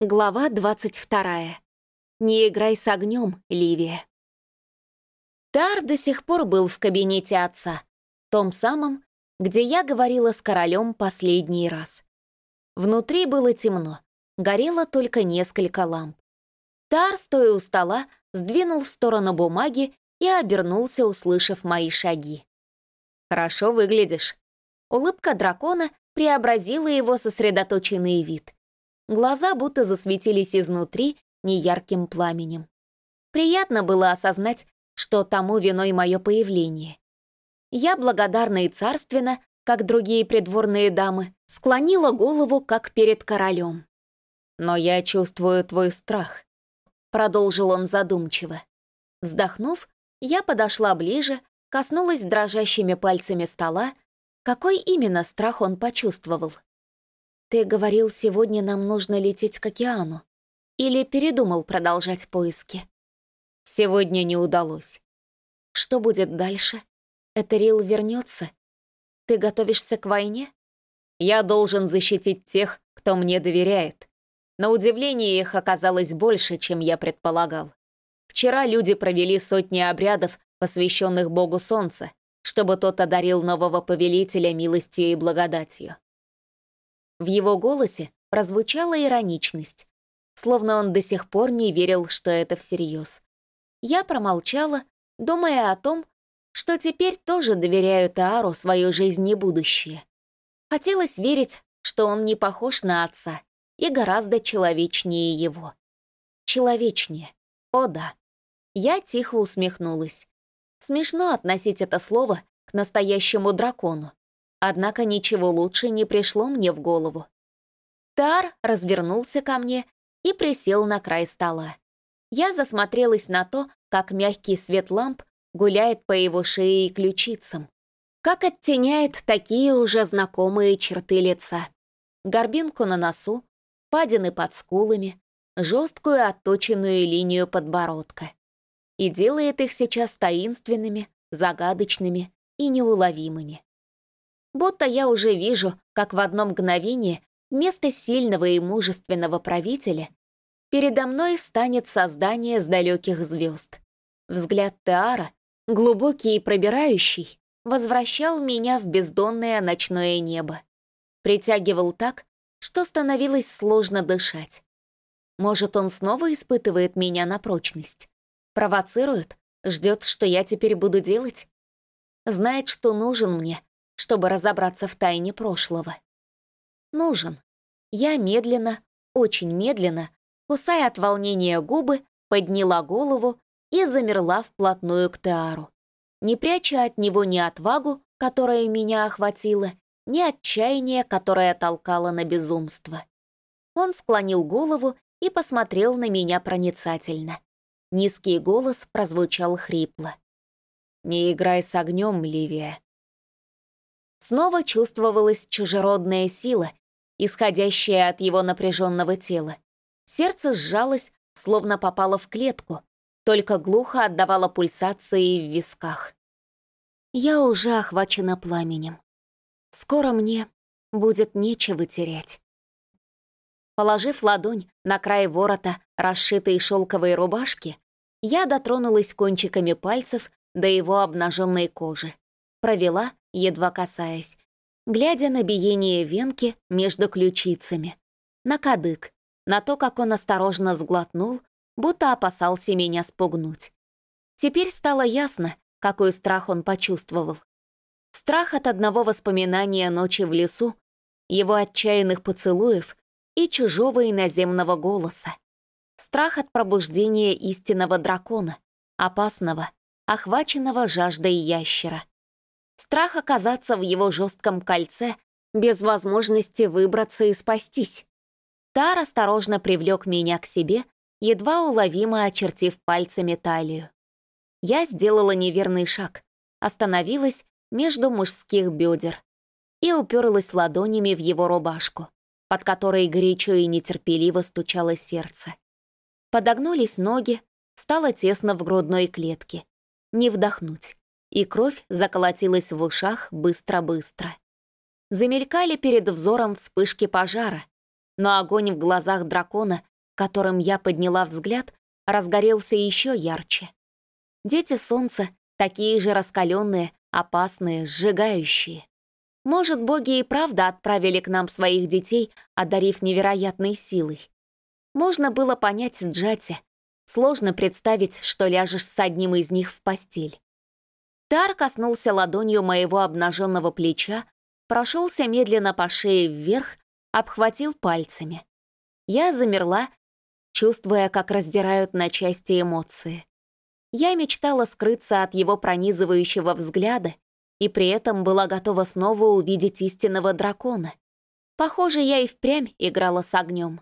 Глава 22. Не играй с огнем, Ливия. Тар до сих пор был в кабинете отца, том самом, где я говорила с королем последний раз. Внутри было темно, горело только несколько ламп. Тар, стоя у стола, сдвинул в сторону бумаги и обернулся, услышав мои шаги. «Хорошо выглядишь». Улыбка дракона преобразила его сосредоточенный вид — Глаза будто засветились изнутри неярким пламенем. Приятно было осознать, что тому виной мое появление. Я благодарна и царственно, как другие придворные дамы, склонила голову, как перед королем. «Но я чувствую твой страх», — продолжил он задумчиво. Вздохнув, я подошла ближе, коснулась дрожащими пальцами стола. Какой именно страх он почувствовал? «Ты говорил, сегодня нам нужно лететь к океану. Или передумал продолжать поиски?» «Сегодня не удалось». «Что будет дальше? Этерил вернется? Ты готовишься к войне?» «Я должен защитить тех, кто мне доверяет. На удивление их оказалось больше, чем я предполагал. Вчера люди провели сотни обрядов, посвященных Богу Солнца, чтобы тот одарил нового повелителя милостью и благодатью. В его голосе прозвучала ироничность, словно он до сих пор не верил, что это всерьез. Я промолчала, думая о том, что теперь тоже доверяю Таару свою жизнь и будущее. Хотелось верить, что он не похож на отца и гораздо человечнее его. Человечнее. О да. Я тихо усмехнулась. Смешно относить это слово к настоящему дракону. Однако ничего лучше не пришло мне в голову. Тар развернулся ко мне и присел на край стола. Я засмотрелась на то, как мягкий свет ламп гуляет по его шее и ключицам, как оттеняет такие уже знакомые черты лица. Горбинку на носу, падины под скулами, жесткую отточенную линию подбородка. И делает их сейчас таинственными, загадочными и неуловимыми будто я уже вижу, как в одно мгновение вместо сильного и мужественного правителя передо мной встанет создание с далеких звезд. Взгляд Теара, глубокий и пробирающий, возвращал меня в бездонное ночное небо. Притягивал так, что становилось сложно дышать. Может, он снова испытывает меня на прочность? Провоцирует? Ждет, что я теперь буду делать? Знает, что нужен мне, чтобы разобраться в тайне прошлого. Нужен. Я медленно, очень медленно, кусая от волнения губы, подняла голову и замерла вплотную к Теару, не пряча от него ни отвагу, которая меня охватила, ни отчаяние, которое толкало на безумство. Он склонил голову и посмотрел на меня проницательно. Низкий голос прозвучал хрипло. «Не играй с огнем, Ливия. Снова чувствовалась чужеродная сила, исходящая от его напряженного тела. Сердце сжалось, словно попало в клетку, только глухо отдавало пульсации в висках. Я уже охвачена пламенем. Скоро мне будет нечего терять. Положив ладонь на край ворота, расшитой шелковой рубашки, я дотронулась кончиками пальцев до его обнаженной кожи, провела едва касаясь, глядя на биение венки между ключицами, на кадык, на то, как он осторожно сглотнул, будто опасался меня спугнуть. Теперь стало ясно, какой страх он почувствовал. Страх от одного воспоминания ночи в лесу, его отчаянных поцелуев и чужого иноземного голоса. Страх от пробуждения истинного дракона, опасного, охваченного жаждой ящера. Страх оказаться в его жестком кольце без возможности выбраться и спастись. Тар осторожно привлек меня к себе, едва уловимо очертив пальцами талию. Я сделала неверный шаг, остановилась между мужских бедер и уперлась ладонями в его рубашку, под которой горячо и нетерпеливо стучало сердце. Подогнулись ноги, стало тесно в грудной клетке. Не вдохнуть и кровь заколотилась в ушах быстро-быстро. Замелькали перед взором вспышки пожара, но огонь в глазах дракона которым я подняла взгляд, разгорелся еще ярче. Дети солнца такие же раскаленные, опасные, сжигающие. Может, боги и правда отправили к нам своих детей, одарив невероятной силой. Можно было понять Джати. Сложно представить, что ляжешь с одним из них в постель. Тар коснулся ладонью моего обнаженного плеча, прошелся медленно по шее вверх, обхватил пальцами. Я замерла, чувствуя, как раздирают на части эмоции. Я мечтала скрыться от его пронизывающего взгляда и при этом была готова снова увидеть истинного дракона. Похоже, я и впрямь играла с огнем.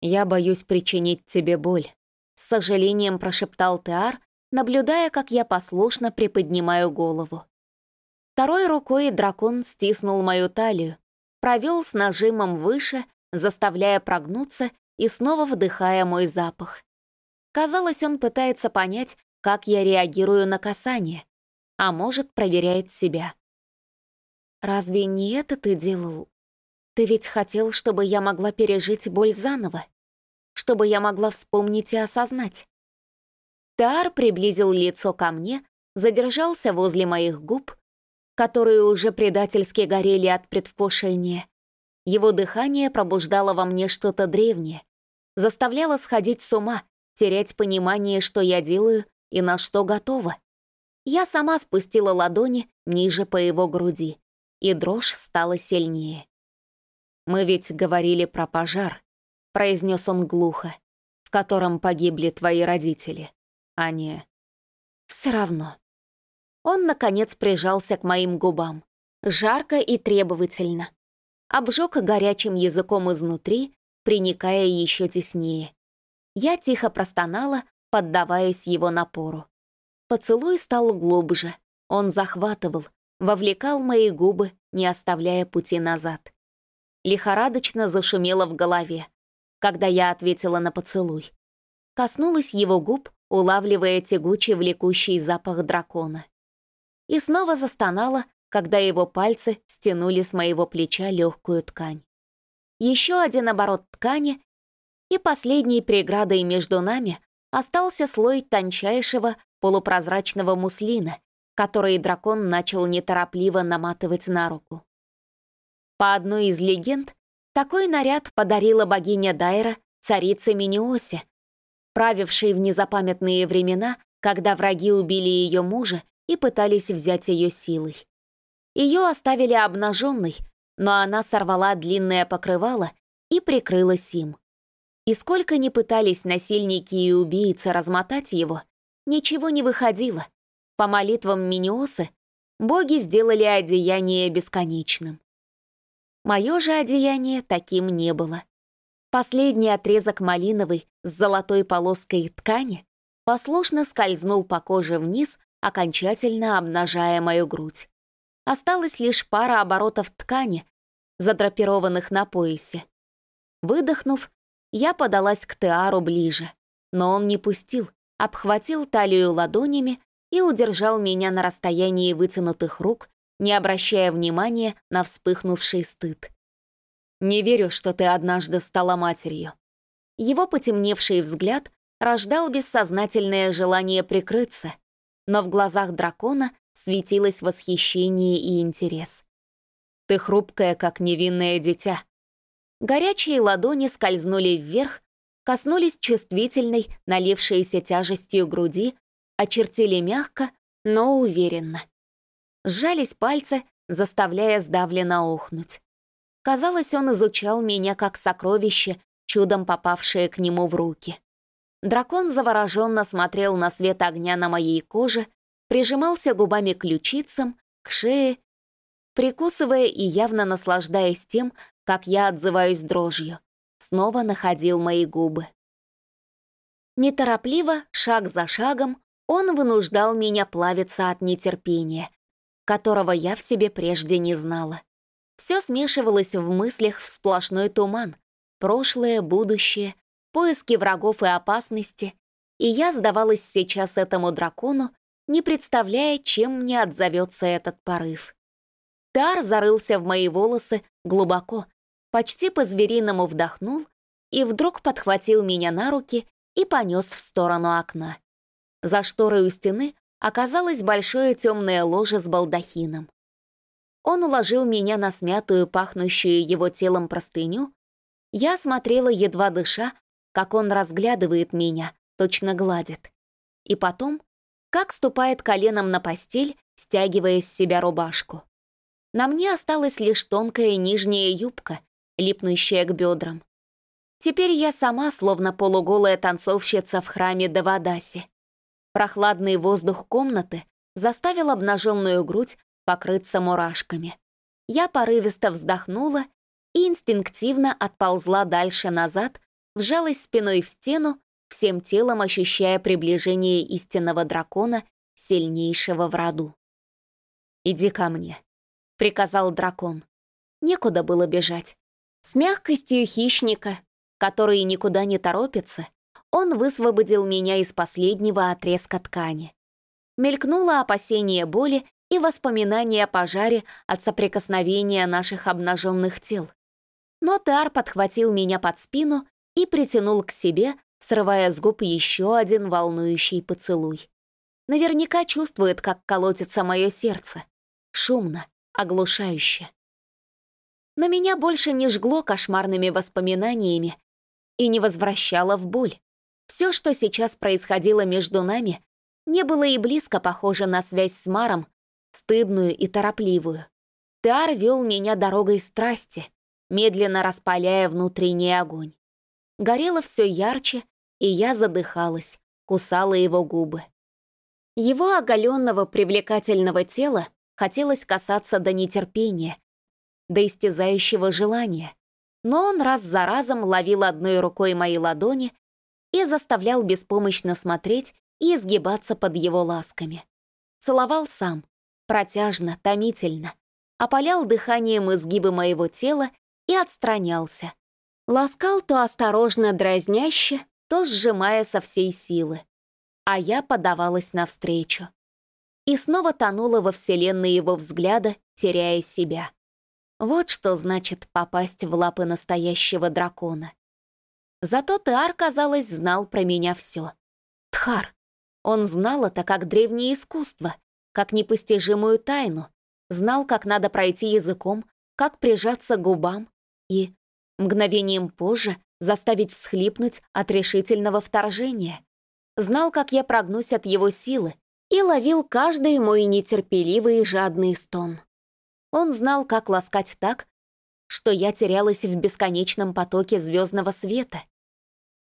«Я боюсь причинить тебе боль», — с сожалением прошептал Теар, наблюдая, как я послушно приподнимаю голову. Второй рукой дракон стиснул мою талию, провел с нажимом выше, заставляя прогнуться и снова вдыхая мой запах. Казалось, он пытается понять, как я реагирую на касание, а может, проверяет себя. «Разве не это ты делал? Ты ведь хотел, чтобы я могла пережить боль заново, чтобы я могла вспомнить и осознать». Тар приблизил лицо ко мне, задержался возле моих губ, которые уже предательски горели от предвкушения. Его дыхание пробуждало во мне что-то древнее, заставляло сходить с ума, терять понимание, что я делаю и на что готова. Я сама спустила ладони ниже по его груди, и дрожь стала сильнее. «Мы ведь говорили про пожар», — произнес он глухо, «в котором погибли твои родители, а не...» «Все равно», он, наконец, прижался к моим губам. Жарко и требовательно. Обжег горячим языком изнутри, приникая еще теснее. Я тихо простонала, поддаваясь его напору. Поцелуй стал глубже. Он захватывал, вовлекал мои губы, не оставляя пути назад. Лихорадочно зашумело в голове, когда я ответила на поцелуй. Коснулась его губ, улавливая тягучий влекущий запах дракона и снова застонала, когда его пальцы стянули с моего плеча легкую ткань. Еще один оборот ткани, и последней преградой между нами остался слой тончайшего полупрозрачного муслина, который дракон начал неторопливо наматывать на руку. По одной из легенд, такой наряд подарила богиня Дайра царице Миниосе, правившей в незапамятные времена, когда враги убили ее мужа и пытались взять ее силой. Ее оставили обнаженной, но она сорвала длинное покрывало и прикрылась им. И сколько ни пытались насильники и убийцы размотать его, ничего не выходило. По молитвам Миниосы боги сделали одеяние бесконечным. Мое же одеяние таким не было. Последний отрезок малиновой с золотой полоской ткани послушно скользнул по коже вниз окончательно обнажая мою грудь. Осталась лишь пара оборотов ткани, задрапированных на поясе. Выдохнув, я подалась к Теару ближе, но он не пустил, обхватил талию ладонями и удержал меня на расстоянии вытянутых рук, не обращая внимания на вспыхнувший стыд. «Не верю, что ты однажды стала матерью». Его потемневший взгляд рождал бессознательное желание прикрыться, но в глазах дракона светилось восхищение и интерес. «Ты хрупкая, как невинное дитя». Горячие ладони скользнули вверх, коснулись чувствительной, налившейся тяжестью груди, очертили мягко, но уверенно. Сжались пальцы, заставляя сдавленно охнуть. Казалось, он изучал меня как сокровище, чудом попавшее к нему в руки. Дракон завороженно смотрел на свет огня на моей коже, прижимался губами к ключицам, к шее, прикусывая и явно наслаждаясь тем, как я отзываюсь дрожью. Снова находил мои губы. Неторопливо, шаг за шагом, он вынуждал меня плавиться от нетерпения, которого я в себе прежде не знала. Все смешивалось в мыслях в сплошной туман. Прошлое, будущее, поиски врагов и опасности, и я сдавалась сейчас этому дракону, не представляя, чем мне отзовется этот порыв. Тар зарылся в мои волосы глубоко, почти по-звериному вдохнул, и вдруг подхватил меня на руки и понес в сторону окна. За шторой у стены оказалось большое темное ложе с балдахином. Он уложил меня на смятую, пахнущую его телом простыню. Я смотрела, едва дыша, как он разглядывает меня, точно гладит. И потом, как ступает коленом на постель, стягивая с себя рубашку. На мне осталась лишь тонкая нижняя юбка, липнущая к бедрам. Теперь я сама, словно полуголая танцовщица в храме Давадаси. Прохладный воздух комнаты заставил обнаженную грудь покрыться мурашками. Я порывисто вздохнула и инстинктивно отползла дальше назад, вжалась спиной в стену, всем телом ощущая приближение истинного дракона, сильнейшего в роду. «Иди ко мне», — приказал дракон. Некуда было бежать. С мягкостью хищника, который никуда не торопится, он высвободил меня из последнего отрезка ткани. Мелькнуло опасение боли и воспоминания о пожаре от соприкосновения наших обнаженных тел. Но Тар подхватил меня под спину и притянул к себе, срывая с губ еще один волнующий поцелуй. Наверняка чувствует, как колотится мое сердце. Шумно, оглушающе. Но меня больше не жгло кошмарными воспоминаниями и не возвращало в боль. Все, что сейчас происходило между нами, не было и близко похоже на связь с Маром, стыдную и торопливую. Теар вел меня дорогой страсти, медленно распаляя внутренний огонь. Горело все ярче, и я задыхалась, кусала его губы. Его оголенного привлекательного тела хотелось касаться до нетерпения, до истязающего желания, но он раз за разом ловил одной рукой мои ладони и заставлял беспомощно смотреть и изгибаться под его ласками. Целовал сам, протяжно, томительно, опалял дыханием изгибы моего тела и отстранялся. Ласкал то осторожно дразняще, то сжимая со всей силы. А я подавалась навстречу. И снова тонула во вселенной его взгляда, теряя себя. Вот что значит попасть в лапы настоящего дракона. Зато Теар, казалось, знал про меня все. Тхар. Он знал это как древнее искусство, как непостижимую тайну, знал, как надо пройти языком, как прижаться к губам и, мгновением позже, заставить всхлипнуть от решительного вторжения. Знал, как я прогнусь от его силы, и ловил каждый мой нетерпеливый и жадный стон. Он знал, как ласкать так, что я терялась в бесконечном потоке звездного света.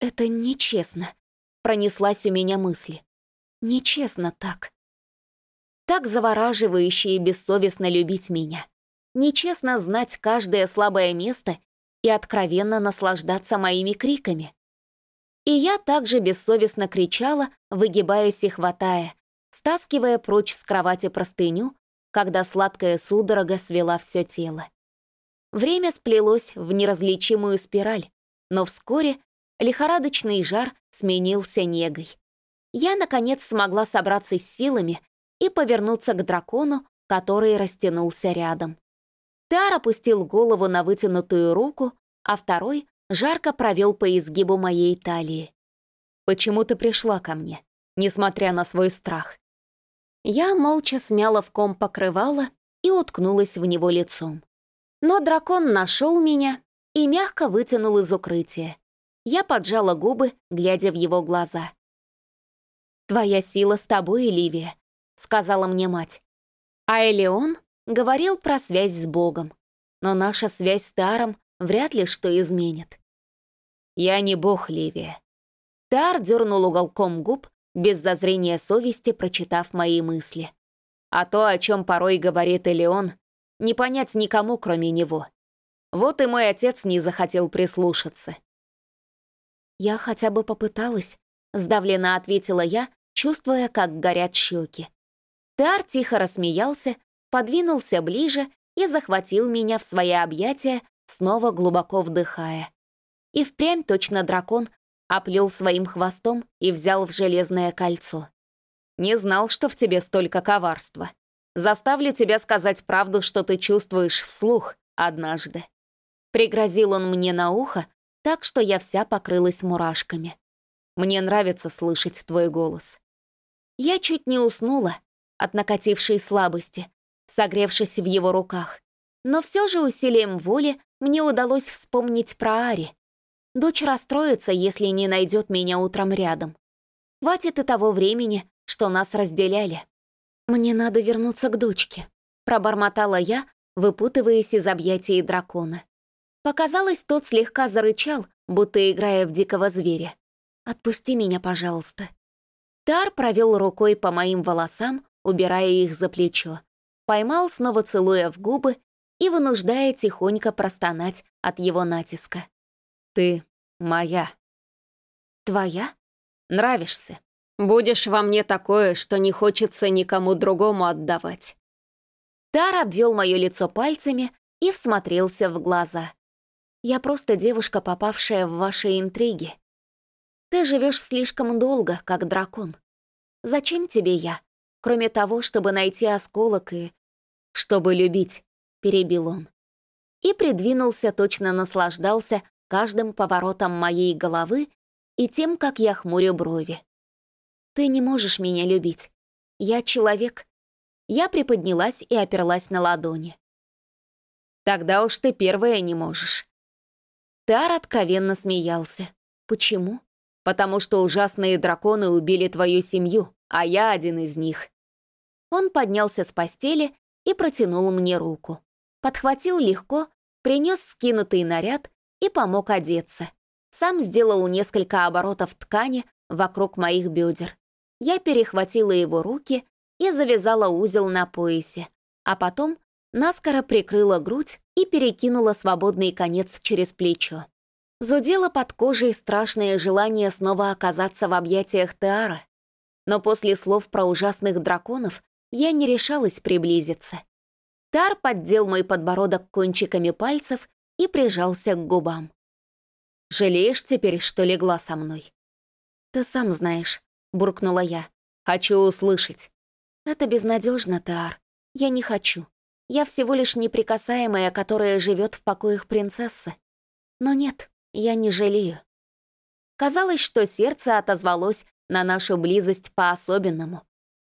«Это нечестно», — пронеслась у меня мысль. «Нечестно так». Так завораживающе и бессовестно любить меня. Нечестно знать каждое слабое место и откровенно наслаждаться моими криками. И я также бессовестно кричала, выгибаясь и хватая, стаскивая прочь с кровати простыню, когда сладкая судорога свела все тело. Время сплелось в неразличимую спираль, но вскоре лихорадочный жар сменился негой. Я, наконец, смогла собраться с силами и повернуться к дракону, который растянулся рядом. Тар опустил голову на вытянутую руку, а второй жарко провел по изгибу моей талии. «Почему ты пришла ко мне, несмотря на свой страх?» Я молча смяла в ком покрывала и уткнулась в него лицом. Но дракон нашел меня и мягко вытянул из укрытия. Я поджала губы, глядя в его глаза. «Твоя сила с тобой, Ливия», — сказала мне мать. А Элеон говорил про связь с Богом, но наша связь с Таром вряд ли что изменит. «Я не бог, Ливия». Тар дернул уголком губ, без зазрения совести прочитав мои мысли. А то, о чем порой говорит Элеон, не понять никому, кроме него. Вот и мой отец не захотел прислушаться. «Я хотя бы попыталась», — сдавленно ответила я, чувствуя, как горят щеки. Тар тихо рассмеялся, подвинулся ближе и захватил меня в свои объятия, снова глубоко вдыхая. И впрямь точно дракон оплел своим хвостом и взял в железное кольцо. «Не знал, что в тебе столько коварства. Заставлю тебя сказать правду, что ты чувствуешь вслух однажды». Пригрозил он мне на ухо, так что я вся покрылась мурашками. Мне нравится слышать твой голос. Я чуть не уснула от накатившей слабости, согревшись в его руках. Но все же усилием воли мне удалось вспомнить про Ари. Дочь расстроится, если не найдет меня утром рядом. Хватит и того времени, что нас разделяли. Мне надо вернуться к дочке, пробормотала я, выпутываясь из объятий дракона. Показалось, тот слегка зарычал, будто играя в дикого зверя. «Отпусти меня, пожалуйста». Тар провел рукой по моим волосам, убирая их за плечо. Поймал, снова целуя в губы и вынуждая тихонько простонать от его натиска. «Ты моя». «Твоя? Нравишься. Будешь во мне такое, что не хочется никому другому отдавать». Тар обвел мое лицо пальцами и всмотрелся в глаза. «Я просто девушка, попавшая в ваши интриги. Ты живешь слишком долго, как дракон. Зачем тебе я, кроме того, чтобы найти осколок и... чтобы любить?» — перебил он. И придвинулся, точно наслаждался каждым поворотом моей головы и тем, как я хмурю брови. «Ты не можешь меня любить. Я человек». Я приподнялась и оперлась на ладони. «Тогда уж ты первая не можешь». Тар откровенно смеялся. «Почему?» «Потому что ужасные драконы убили твою семью, а я один из них». Он поднялся с постели и протянул мне руку. Подхватил легко, принес скинутый наряд и помог одеться. Сам сделал несколько оборотов ткани вокруг моих бедер. Я перехватила его руки и завязала узел на поясе, а потом наскоро прикрыла грудь и перекинула свободный конец через плечо. Зудело под кожей страшное желание снова оказаться в объятиях Теара, но после слов про ужасных драконов я не решалась приблизиться. Тар поддел мой подбородок кончиками пальцев и прижался к губам. «Жалеешь теперь, что легла со мной?» «Ты сам знаешь», — буркнула я. «Хочу услышать». «Это безнадежно, Таар. Я не хочу. Я всего лишь неприкасаемая, которая живет в покоях принцессы. Но нет, я не жалею». Казалось, что сердце отозвалось на нашу близость по-особенному.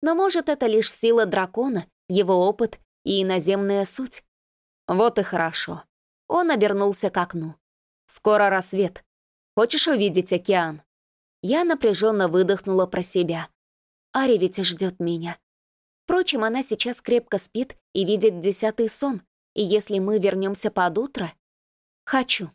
Но может, это лишь сила дракона, его опыт и иноземная суть? Вот и хорошо. Он обернулся к окну. «Скоро рассвет. Хочешь увидеть океан?» Я напряженно выдохнула про себя. Ари ведь ждет меня. Впрочем, она сейчас крепко спит и видит десятый сон, и если мы вернемся под утро... Хочу.